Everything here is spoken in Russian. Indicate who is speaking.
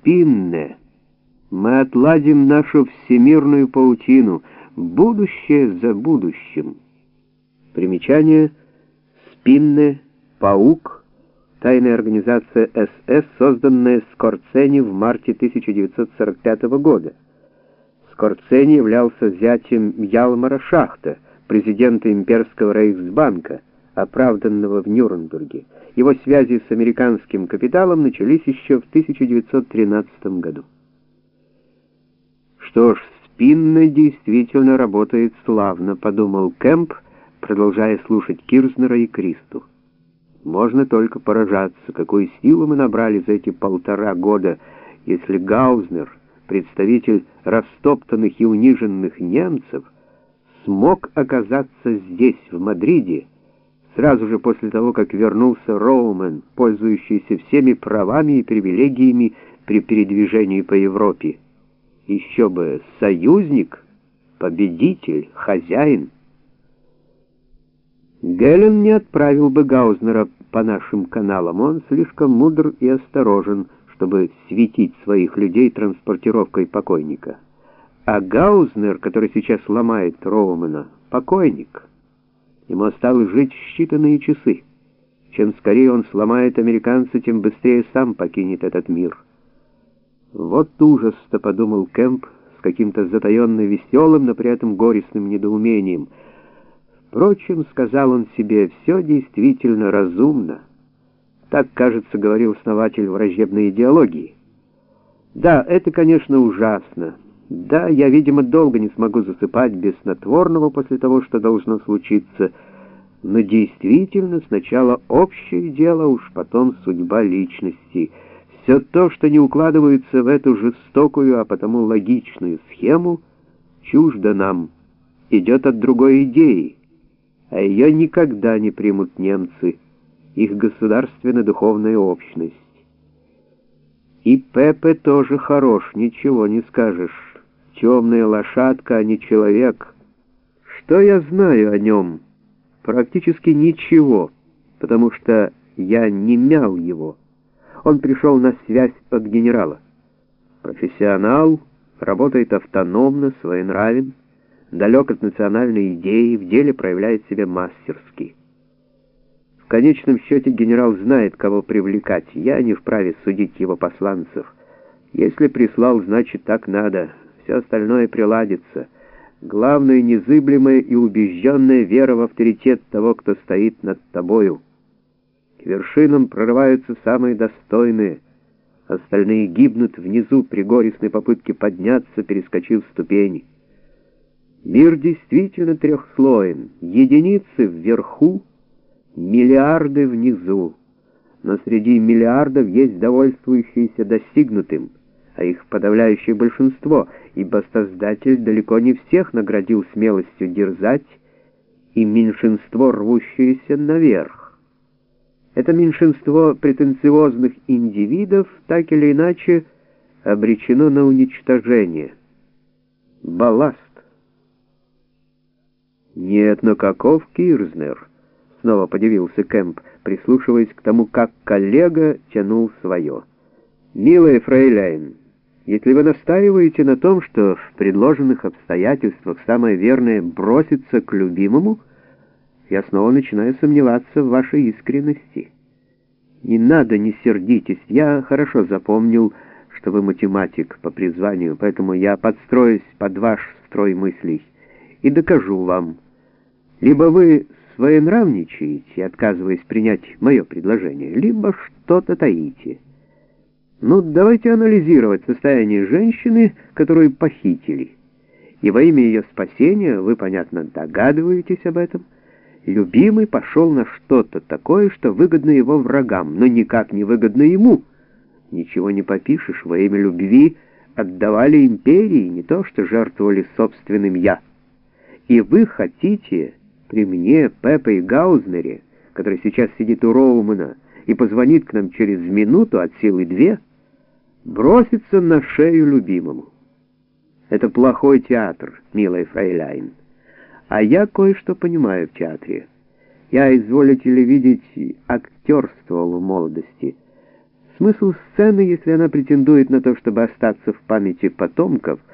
Speaker 1: спинне. Мы отладим нашу всемирную паутину, будущее за будущим. Примечание «Спинне», «Паук», тайная организация СС, созданная Скорцени в марте 1945 года. Скорцени являлся зятем Ялмара Шахта, президента имперского рейхсбанка, оправданного в Нюрнберге. Его связи с американским капиталом начались еще в 1913 году. Что ж, спинно действительно работает славно, подумал Кэмп, продолжая слушать Кирзнера и Кристу. Можно только поражаться, какую силу мы набрали за эти полтора года, если Гаузнер, представитель растоптанных и униженных немцев, смог оказаться здесь, в Мадриде, сразу же после того, как вернулся Роумен, пользующийся всеми правами и привилегиями при передвижении по Европе. Еще бы союзник, победитель, хозяин. Гелен не отправил бы Гаузнера по нашим каналам, он слишком мудр и осторожен, чтобы светить своих людей транспортировкой покойника. А Гаузнер, который сейчас ломает Роумена, покойник. Ему осталось жить считанные часы. Чем скорее он сломает американца, тем быстрее сам покинет этот мир. Вот ужас-то, подумал Кэмп с каким-то затаенно веселым, но при этом горестным недоумением — Впрочем, сказал он себе, все действительно разумно. Так, кажется, говорил основатель враждебной идеологии. Да, это, конечно, ужасно. Да, я, видимо, долго не смогу засыпать без снотворного после того, что должно случиться. Но действительно, сначала общее дело, уж потом судьба личности. Все то, что не укладывается в эту жестокую, а потому логичную схему, чуждо нам, идет от другой идеи а ее никогда не примут немцы, их государственно-духовная общность. И Пепе тоже хорош, ничего не скажешь. Темная лошадка, а не человек. Что я знаю о нем? Практически ничего, потому что я не мял его. Он пришел на связь от генерала. Профессионал, работает автономно, своенравен далек от национальной идеи, в деле проявляет себя мастерски. В конечном счете генерал знает, кого привлекать. Я не вправе судить его посланцев. Если прислал, значит так надо. Все остальное приладится. Главное — незыблемая и убежденная вера в авторитет того, кто стоит над тобою. К вершинам прорываются самые достойные. Остальные гибнут внизу при горестной попытке подняться, перескочив ступени. Мир действительно трехслоен. Единицы вверху, миллиарды внизу. Но среди миллиардов есть довольствующиеся достигнутым, а их подавляющее большинство, ибо Создатель далеко не всех наградил смелостью дерзать, и меньшинство, рвущееся наверх. Это меньшинство претенциозных индивидов так или иначе обречено на уничтожение. Балласт. «Нет, но каков Кирзнер?» — снова подивился Кэмп, прислушиваясь к тому, как коллега тянул свое. «Милая фрейляйн, если вы настаиваете на том, что в предложенных обстоятельствах самое верное — броситься к любимому, я снова начинаю сомневаться в вашей искренности. Не надо, не сердитесь, я хорошо запомнил, что вы математик по призванию, поэтому я подстроюсь под ваш строй мыслей и докажу вам. Либо вы своенравничаете, отказываясь принять мое предложение, либо что-то таите. Ну, давайте анализировать состояние женщины, которую похитили. И во имя ее спасения, вы, понятно, догадываетесь об этом, любимый пошел на что-то такое, что выгодно его врагам, но никак не выгодно ему. Ничего не попишешь, во имя любви отдавали империи, не то что жертвовали собственным «я». И вы хотите при мне, Пепе и Гаузнере, который сейчас сидит у Роумана и позвонит к нам через минуту от силы две, броситься на шею любимому. Это плохой театр, милая фрейляйн. А я кое-что понимаю в театре. Я, изволите ли видеть, актерствовал в молодости. Смысл сцены, если она претендует на то, чтобы остаться в памяти потомков —